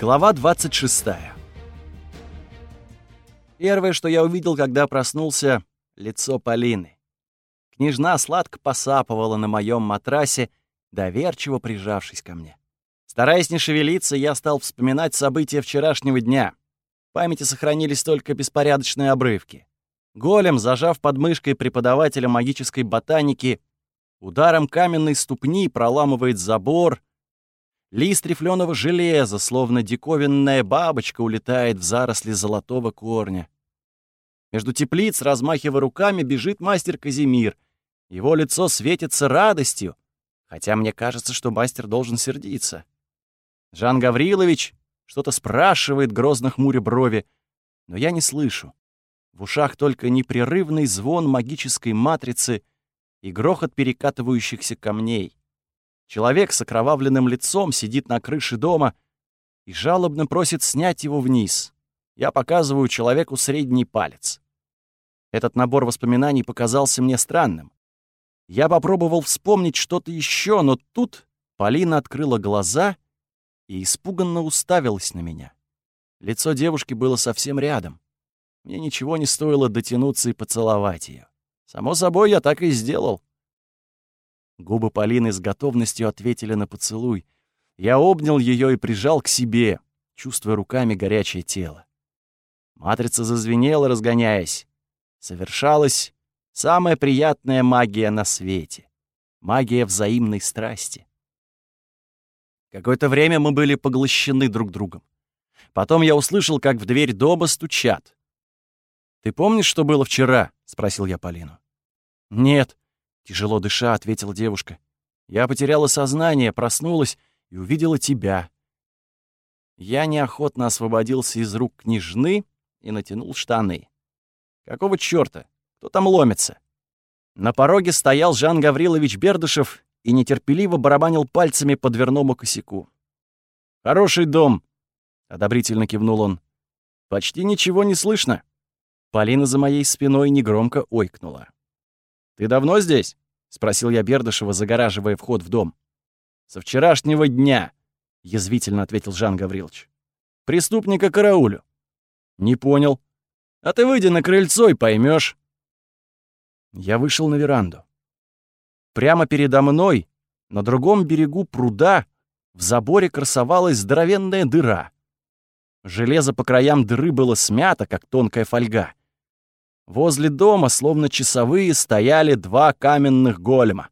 Глава 26. Первое, что я увидел, когда проснулся — лицо Полины. Княжна сладко посапывала на моем матрасе, доверчиво прижавшись ко мне. Стараясь не шевелиться, я стал вспоминать события вчерашнего дня. В памяти сохранились только беспорядочные обрывки. Голем, зажав под мышкой преподавателя магической ботаники, ударом каменной ступни проламывает забор — Лист рифленого железа, словно диковинная бабочка, улетает в заросли золотого корня. Между теплиц, размахивая руками, бежит мастер Казимир. Его лицо светится радостью, хотя мне кажется, что мастер должен сердиться. Жан Гаврилович что-то спрашивает, грозно хмуря брови, но я не слышу. В ушах только непрерывный звон магической матрицы и грохот перекатывающихся камней. Человек с окровавленным лицом сидит на крыше дома и жалобно просит снять его вниз. Я показываю человеку средний палец. Этот набор воспоминаний показался мне странным. Я попробовал вспомнить что-то еще, но тут Полина открыла глаза и испуганно уставилась на меня. Лицо девушки было совсем рядом. Мне ничего не стоило дотянуться и поцеловать ее. Само собой, я так и сделал. Губы Полины с готовностью ответили на поцелуй. Я обнял ее и прижал к себе, чувствуя руками горячее тело. Матрица зазвенела, разгоняясь. Совершалась самая приятная магия на свете. Магия взаимной страсти. Какое-то время мы были поглощены друг другом. Потом я услышал, как в дверь дома стучат. «Ты помнишь, что было вчера?» — спросил я Полину. «Нет», Тяжело дыша, ответила девушка. Я потеряла сознание, проснулась и увидела тебя. Я неохотно освободился из рук княжны и натянул штаны. Какого чёрта? Кто там ломится? На пороге стоял Жан Гаврилович Бердышев и нетерпеливо барабанил пальцами по дверному косяку. «Хороший дом», — одобрительно кивнул он. «Почти ничего не слышно». Полина за моей спиной негромко ойкнула. «Ты давно здесь?» — спросил я Бердышева, загораживая вход в дом. «Со вчерашнего дня», — язвительно ответил Жан Гаврилович. «Преступника караулю». «Не понял. А ты выйди на крыльцо и поймешь. Я вышел на веранду. Прямо передо мной, на другом берегу пруда, в заборе красовалась здоровенная дыра. Железо по краям дыры было смято, как тонкая фольга. Возле дома, словно часовые, стояли два каменных голема.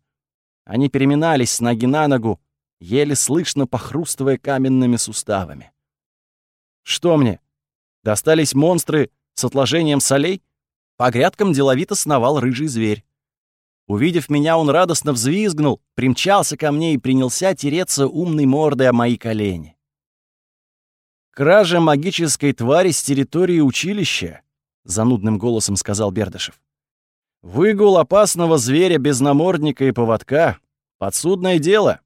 Они переминались с ноги на ногу, еле слышно похрустывая каменными суставами. Что мне? Достались монстры с отложением солей? По грядкам деловито сновал рыжий зверь. Увидев меня, он радостно взвизгнул, примчался ко мне и принялся тереться умной мордой о мои колени. Кража магической твари с территории училища занудным голосом сказал Бердышев. Выгул опасного зверя без намордника и поводка — подсудное дело.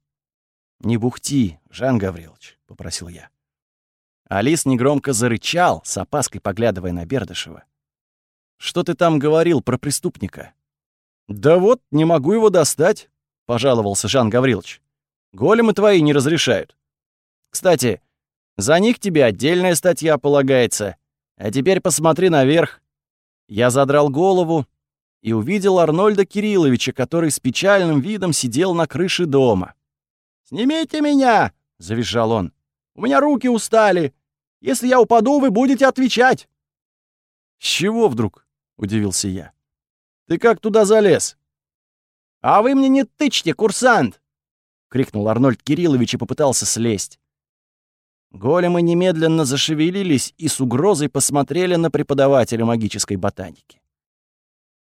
Не бухти, Жан Гаврилович, — попросил я. Алис негромко зарычал, с опаской поглядывая на Бердышева. «Что ты там говорил про преступника?» «Да вот, не могу его достать», — пожаловался Жан Гаврилович. «Големы твои не разрешают. Кстати, за них тебе отдельная статья полагается. А теперь посмотри наверх. Я задрал голову и увидел Арнольда Кирилловича, который с печальным видом сидел на крыше дома. «Снимите меня!» — завизжал он. «У меня руки устали. Если я упаду, вы будете отвечать». «С чего вдруг?» — удивился я. «Ты как туда залез?» «А вы мне не тычьте, курсант!» — крикнул Арнольд Кириллович и попытался слезть. Големы немедленно зашевелились и с угрозой посмотрели на преподавателя магической ботаники.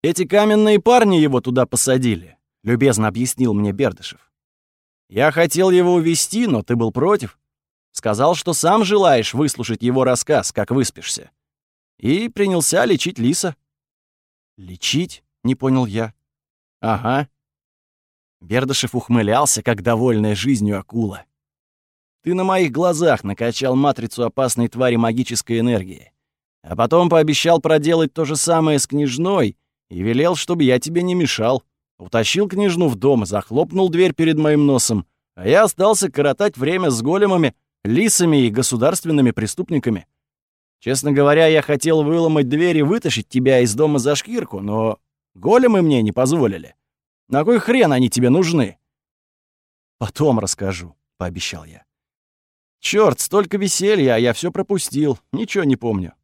«Эти каменные парни его туда посадили», — любезно объяснил мне Бердышев. «Я хотел его увести, но ты был против. Сказал, что сам желаешь выслушать его рассказ, как выспишься. И принялся лечить лиса». «Лечить?» — не понял я. «Ага». Бердышев ухмылялся, как довольная жизнью акула. Ты на моих глазах накачал матрицу опасной твари магической энергии. А потом пообещал проделать то же самое с княжной и велел, чтобы я тебе не мешал. Утащил княжну в дом, захлопнул дверь перед моим носом, а я остался коротать время с големами, лисами и государственными преступниками. Честно говоря, я хотел выломать дверь и вытащить тебя из дома за шкирку, но големы мне не позволили. На кой хрен они тебе нужны?» «Потом расскажу», — пообещал я. Черт, столько веселья, а я все пропустил, ничего не помню.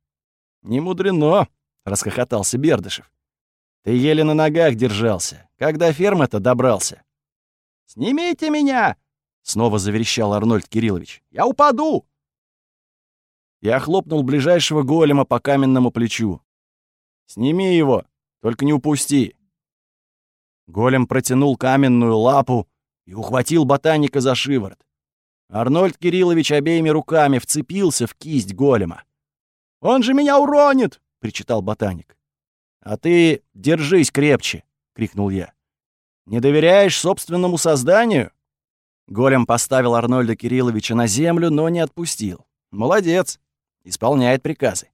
Не мудрено, расхохотался Бердышев. Ты еле на ногах держался. Когда ферма-то добрался? Снимите меня! Снова заверещал Арнольд Кириллович. Я упаду! Я хлопнул ближайшего голема по каменному плечу. «Сними его, только не упусти!» Голем протянул каменную лапу и ухватил ботаника за шиворот. Арнольд Кириллович обеими руками вцепился в кисть голема. «Он же меня уронит!» — причитал ботаник. «А ты держись крепче!» — крикнул я. «Не доверяешь собственному созданию?» Голем поставил Арнольда Кирилловича на землю, но не отпустил. «Молодец! Исполняет приказы.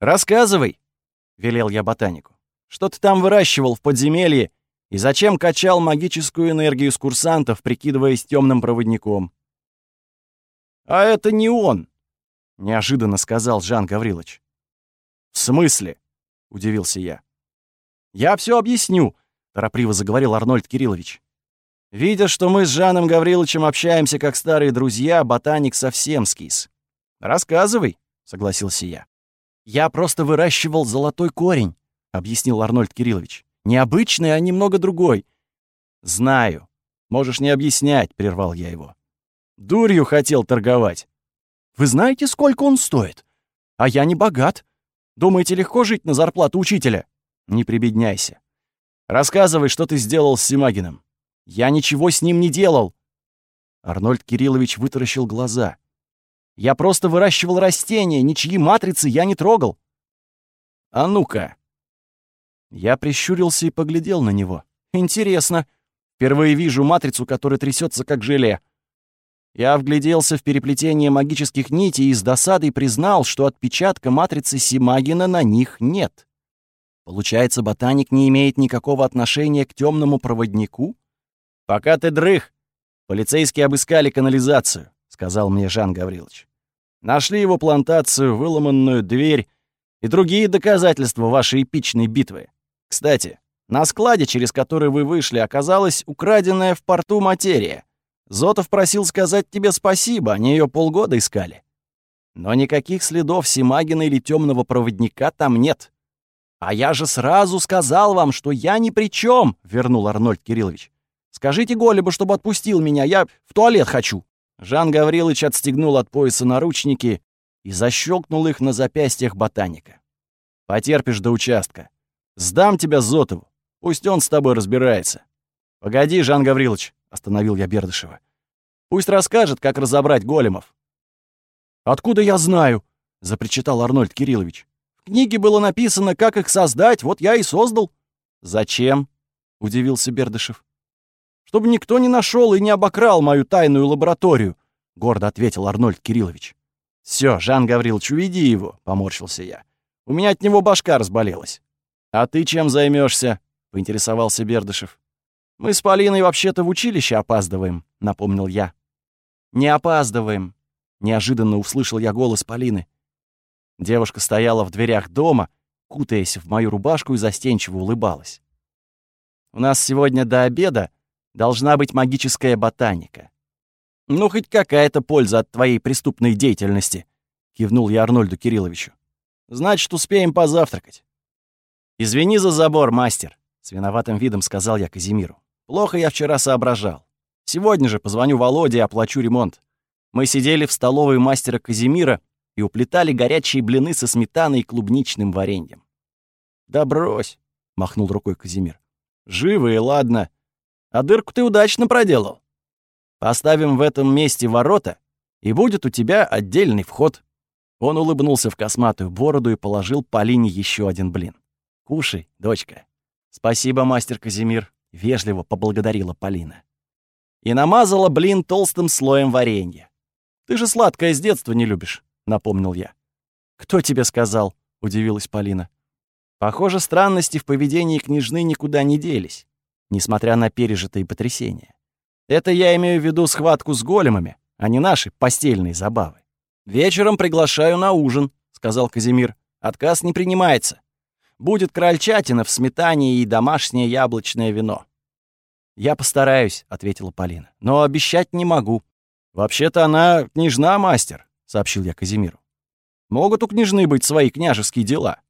Рассказывай!» — велел я ботанику. «Что ты там выращивал в подземелье и зачем качал магическую энергию с курсантов, прикидываясь темным проводником?» «А это не он!» — неожиданно сказал Жан Гаврилович. «В смысле?» — удивился я. «Я все объясню», — торопливо заговорил Арнольд Кириллович. Видя, что мы с Жаном Гавриловичем общаемся как старые друзья, ботаник совсем скис. «Рассказывай», — согласился я. «Я просто выращивал золотой корень», — объяснил Арнольд Кириллович. «Необычный, а немного другой». «Знаю. Можешь не объяснять», — прервал я его. Дурью хотел торговать. Вы знаете, сколько он стоит? А я не богат. Думаете, легко жить на зарплату учителя? Не прибедняйся. Рассказывай, что ты сделал с Симагиным. Я ничего с ним не делал. Арнольд Кириллович вытаращил глаза. Я просто выращивал растения, ничьи матрицы я не трогал. А ну-ка. Я прищурился и поглядел на него. Интересно. Впервые вижу матрицу, которая трясется как желе. Я вгляделся в переплетение магических нитей и с досадой признал, что отпечатка матрицы Симагина на них нет. Получается, ботаник не имеет никакого отношения к темному проводнику? Пока ты дрых, полицейские обыскали канализацию, сказал мне Жан Гаврилович. Нашли его плантацию, выломанную дверь и другие доказательства вашей эпичной битвы. Кстати, на складе, через который вы вышли, оказалась украденная в порту материя — Зотов просил сказать тебе спасибо, они ее полгода искали. Но никаких следов Симагина или темного проводника там нет. А я же сразу сказал вам, что я ни при чем, вернул Арнольд Кириллович. Скажите Голебу, чтобы отпустил меня, я в туалет хочу. Жан Гаврилович отстегнул от пояса наручники и защелкнул их на запястьях ботаника. Потерпишь до участка. Сдам тебя Зотову. Пусть он с тобой разбирается. Погоди, Жан Гаврилович, остановил я Бердышева. Пусть расскажет, как разобрать големов. Откуда я знаю? запричитал Арнольд Кириллович. В книге было написано, как их создать, вот я и создал. Зачем? удивился Бердышев. Чтобы никто не нашел и не обокрал мою тайную лабораторию, гордо ответил Арнольд Кириллович. Все, Жан Гаврилович, уведи его, поморщился я. У меня от него башка разболелась. А ты чем займешься? поинтересовался Бердышев. «Мы с Полиной вообще-то в училище опаздываем», — напомнил я. «Не опаздываем», — неожиданно услышал я голос Полины. Девушка стояла в дверях дома, кутаясь в мою рубашку и застенчиво улыбалась. «У нас сегодня до обеда должна быть магическая ботаника. Ну, хоть какая-то польза от твоей преступной деятельности», — кивнул я Арнольду Кирилловичу. «Значит, успеем позавтракать». «Извини за забор, мастер», — с виноватым видом сказал я Казимиру. Плохо я вчера соображал. Сегодня же позвоню Володе и оплачу ремонт. Мы сидели в столовой мастера Казимира и уплетали горячие блины со сметаной и клубничным вареньем. «Да брось!» — махнул рукой Казимир. «Живо и ладно. А дырку ты удачно проделал. Поставим в этом месте ворота, и будет у тебя отдельный вход». Он улыбнулся в косматую бороду и положил Полине еще один блин. «Кушай, дочка». «Спасибо, мастер Казимир», — вежливо поблагодарила Полина. И намазала блин толстым слоем варенья. «Ты же сладкое с детства не любишь», — напомнил я. «Кто тебе сказал?» — удивилась Полина. Похоже, странности в поведении княжны никуда не делись, несмотря на пережитые потрясения. Это я имею в виду схватку с големами, а не наши постельные забавы. «Вечером приглашаю на ужин», — сказал Казимир. «Отказ не принимается. Будет крольчатина в сметане и домашнее яблочное вино». «Я постараюсь», — ответила Полина. «Но обещать не могу». «Вообще-то она княжна мастер», — сообщил я Казимиру. «Могут у княжны быть свои княжеские дела».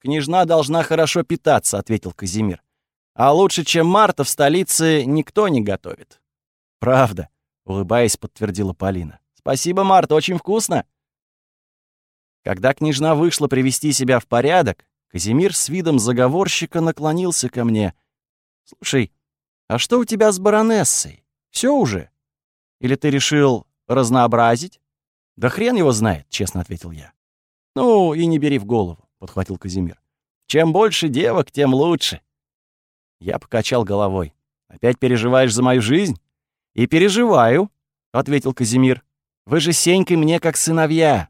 «Княжна должна хорошо питаться», — ответил Казимир. «А лучше, чем Марта, в столице никто не готовит». «Правда», — улыбаясь, подтвердила Полина. «Спасибо, Марта, очень вкусно». Когда княжна вышла привести себя в порядок, Казимир с видом заговорщика наклонился ко мне. «Слушай, а что у тебя с баронессой? Все уже? Или ты решил разнообразить?» «Да хрен его знает», — честно ответил я. «Ну, и не бери в голову», — подхватил Казимир. «Чем больше девок, тем лучше». Я покачал головой. «Опять переживаешь за мою жизнь?» «И переживаю», — ответил Казимир. «Вы же Сенькой мне как сыновья».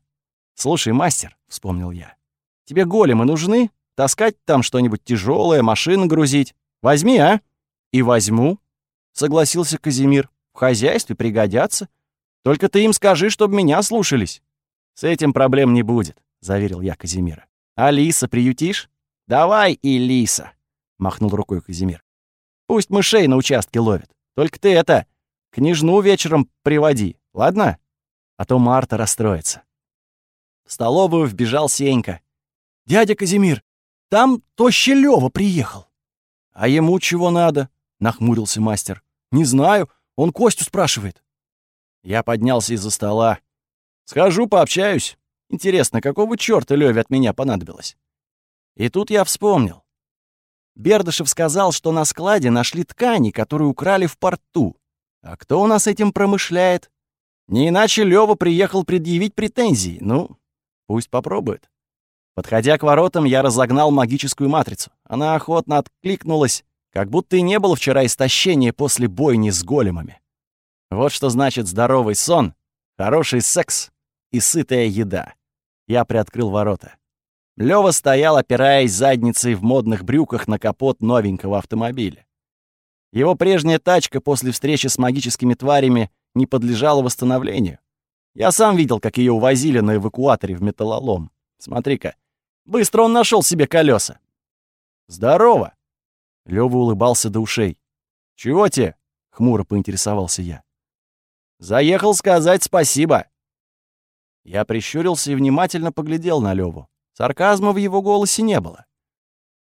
«Слушай, мастер», — вспомнил я, — «тебе големы нужны? Таскать там что-нибудь тяжелое, машины грузить? Возьми, а?» «И возьму», — согласился Казимир. «В хозяйстве пригодятся. Только ты им скажи, чтобы меня слушались». «С этим проблем не будет», — заверил я Казимира. «Алиса приютишь?» «Давай и Лиса», — махнул рукой Казимир. «Пусть мышей на участке ловит. Только ты это, Княжну вечером приводи, ладно? А то Марта расстроится. В столовую вбежал Сенька. «Дядя Казимир, там тощий Лёва приехал». «А ему чего надо?» — нахмурился мастер. «Не знаю, он Костю спрашивает». Я поднялся из-за стола. «Схожу, пообщаюсь. Интересно, какого чёрта Лёве от меня понадобилось?» И тут я вспомнил. Бердышев сказал, что на складе нашли ткани, которые украли в порту. А кто у нас этим промышляет? Не иначе Лёва приехал предъявить претензии. Ну, пусть попробует. Подходя к воротам, я разогнал магическую матрицу. Она охотно откликнулась, как будто и не было вчера истощения после бойни с големами. Вот что значит здоровый сон, хороший секс и сытая еда. Я приоткрыл ворота. Лёва стоял, опираясь задницей в модных брюках на капот новенького автомобиля. Его прежняя тачка после встречи с магическими тварями не подлежала восстановлению. Я сам видел, как ее увозили на эвакуаторе в металлолом. Смотри-ка, быстро он нашел себе колеса. Здорово. Лёва улыбался до ушей. Чего тебе? Хмуро поинтересовался я. Заехал сказать спасибо. Я прищурился и внимательно поглядел на Леву. Сарказма в его голосе не было.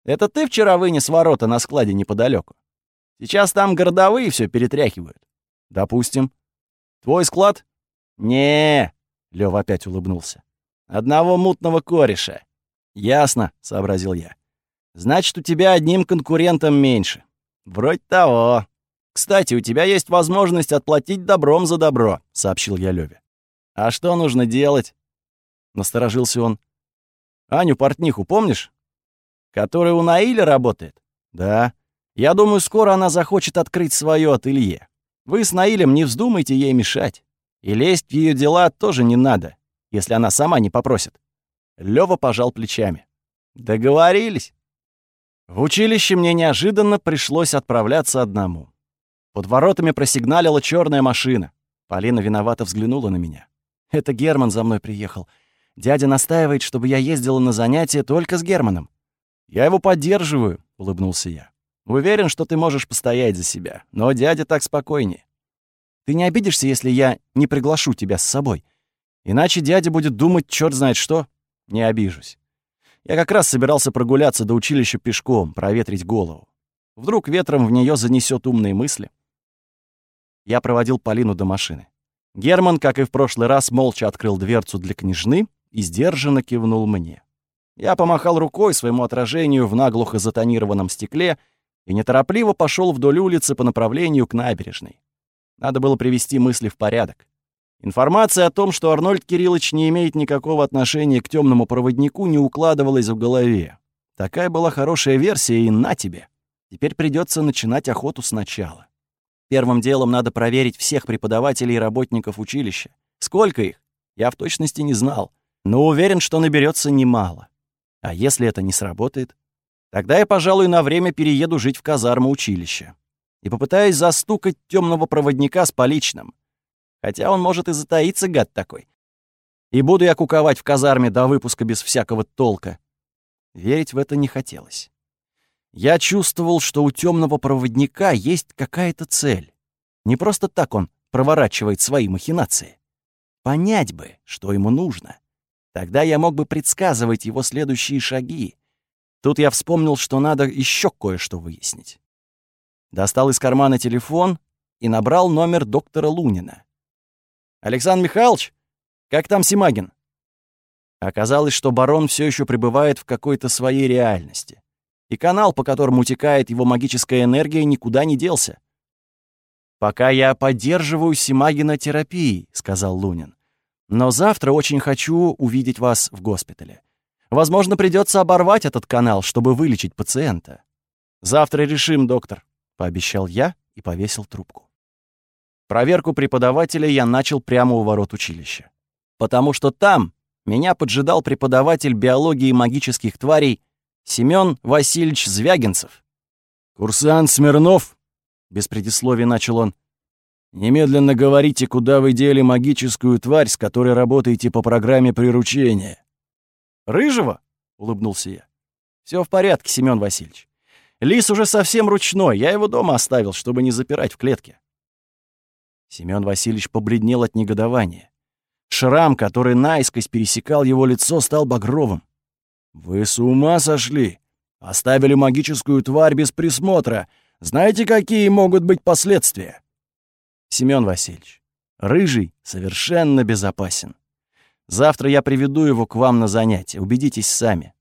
«Это ты вчера вынес ворота на складе неподалеку? Сейчас там городовые все перетряхивают. Допустим. Твой склад? не Лёва опять улыбнулся. Одного мутного кореша. Ясно, сообразил я. Значит, у тебя одним конкурентом меньше. Вроде того. Кстати, у тебя есть возможность отплатить добром за добро, сообщил я Лёве. А что нужно делать? Насторожился он. Аню Портниху помнишь? Которая у Наиля работает? Да. Я думаю, скоро она захочет открыть свое ателье. Вы с Наилем не вздумайте ей мешать. И лезть в ее дела тоже не надо, если она сама не попросит. Лёва пожал плечами. Договорились. В училище мне неожиданно пришлось отправляться одному. Под воротами просигналила черная машина. Полина виновато взглянула на меня. Это Герман за мной приехал. Дядя настаивает, чтобы я ездила на занятия только с Германом. Я его поддерживаю, улыбнулся я. Уверен, что ты можешь постоять за себя, но дядя так спокойнее. Ты не обидишься, если я не приглашу тебя с собой? Иначе дядя будет думать черт знает что. Не обижусь. Я как раз собирался прогуляться до училища пешком, проветрить голову. Вдруг ветром в нее занесет умные мысли. Я проводил Полину до машины. Герман, как и в прошлый раз, молча открыл дверцу для княжны и сдержанно кивнул мне. Я помахал рукой своему отражению в наглухо затонированном стекле — и неторопливо пошел вдоль улицы по направлению к набережной. Надо было привести мысли в порядок. Информация о том, что Арнольд Кириллович не имеет никакого отношения к темному проводнику, не укладывалась в голове. Такая была хорошая версия, и на тебе. Теперь придется начинать охоту сначала. Первым делом надо проверить всех преподавателей и работников училища. Сколько их? Я в точности не знал, но уверен, что наберется немало. А если это не сработает? Тогда я, пожалуй, на время перееду жить в казарму училища и попытаюсь застукать темного проводника с поличным. Хотя он может и затаиться, гад такой. И буду я куковать в казарме до выпуска без всякого толка. Верить в это не хотелось. Я чувствовал, что у темного проводника есть какая-то цель. Не просто так он проворачивает свои махинации. Понять бы, что ему нужно. Тогда я мог бы предсказывать его следующие шаги. Тут я вспомнил, что надо еще кое-что выяснить. Достал из кармана телефон и набрал номер доктора Лунина. «Александр Михайлович, как там Симагин?» Оказалось, что барон все еще пребывает в какой-то своей реальности. И канал, по которому утекает его магическая энергия, никуда не делся. «Пока я поддерживаю Симагина терапией», — сказал Лунин. «Но завтра очень хочу увидеть вас в госпитале. Возможно, придется оборвать этот канал, чтобы вылечить пациента. Завтра решим, доктор», — пообещал я и повесил трубку. Проверку преподавателя я начал прямо у ворот училища. Потому что там меня поджидал преподаватель биологии магических тварей Семён Васильевич Звягинцев. «Курсант Смирнов», — без предисловий начал он, «немедленно говорите, куда вы дели магическую тварь, с которой работаете по программе приручения». «Рыжего?» — улыбнулся я. Все в порядке, Семён Васильевич. Лис уже совсем ручной, я его дома оставил, чтобы не запирать в клетке. Семён Васильевич побледнел от негодования. Шрам, который наискось пересекал его лицо, стал багровым. «Вы с ума сошли? Оставили магическую тварь без присмотра. Знаете, какие могут быть последствия?» «Семён Васильевич, рыжий совершенно безопасен. Завтра я приведу его к вам на занятие, убедитесь сами.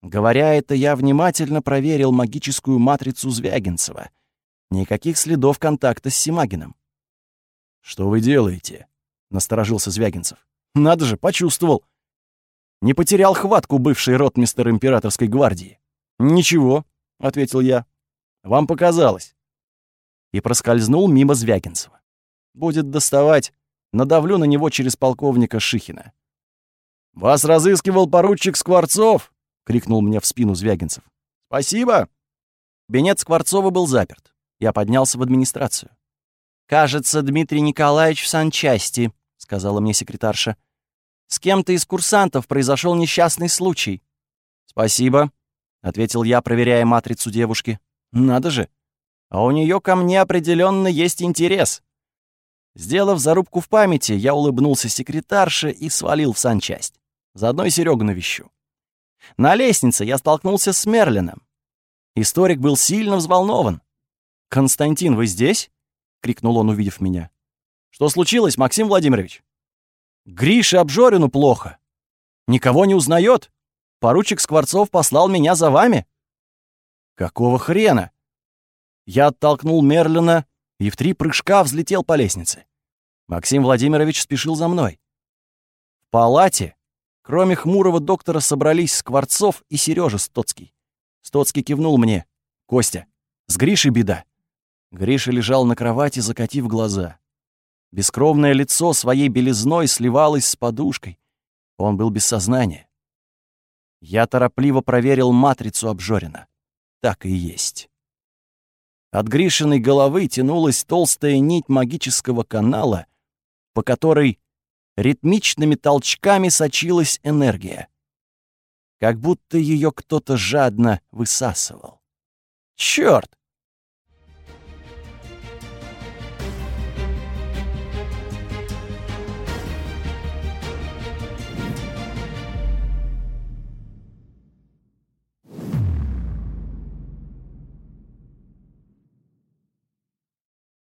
Говоря это, я внимательно проверил магическую матрицу Звягинцева. Никаких следов контакта с Симагином. «Что вы делаете?» — насторожился Звягинцев. «Надо же, почувствовал. Не потерял хватку бывший ротмистер императорской гвардии». «Ничего», — ответил я. «Вам показалось». И проскользнул мимо Звягинцева. «Будет доставать. Надавлю на него через полковника Шихина». «Вас разыскивал поручик Скворцов!» — крикнул мне в спину Звягинцев. «Спасибо!» Кабинет Скворцова был заперт. Я поднялся в администрацию. «Кажется, Дмитрий Николаевич в санчасти», — сказала мне секретарша. «С кем-то из курсантов произошел несчастный случай». «Спасибо», — ответил я, проверяя матрицу девушки. «Надо же. А у нее ко мне определенно есть интерес». Сделав зарубку в памяти, я улыбнулся секретарше и свалил в санчасть. Заодно и Серегу навещу. На лестнице я столкнулся с Мерлином. Историк был сильно взволнован. «Константин, вы здесь?» — крикнул он, увидев меня. «Что случилось, Максим Владимирович?» «Грише Обжорину плохо. Никого не узнает. Поручик Скворцов послал меня за вами». «Какого хрена?» Я оттолкнул Мерлина и в три прыжка взлетел по лестнице. Максим Владимирович спешил за мной. В палате, кроме хмурого доктора, собрались Скворцов и Сережа Стоцкий. Стоцкий кивнул мне. «Костя, с Гришей беда. Гриша лежал на кровати, закатив глаза. Бескровное лицо своей белизной сливалось с подушкой. Он был без сознания. Я торопливо проверил матрицу обжорина. Так и есть. От Гришиной головы тянулась толстая нить магического канала, по которой ритмичными толчками сочилась энергия. Как будто ее кто-то жадно высасывал. Черт!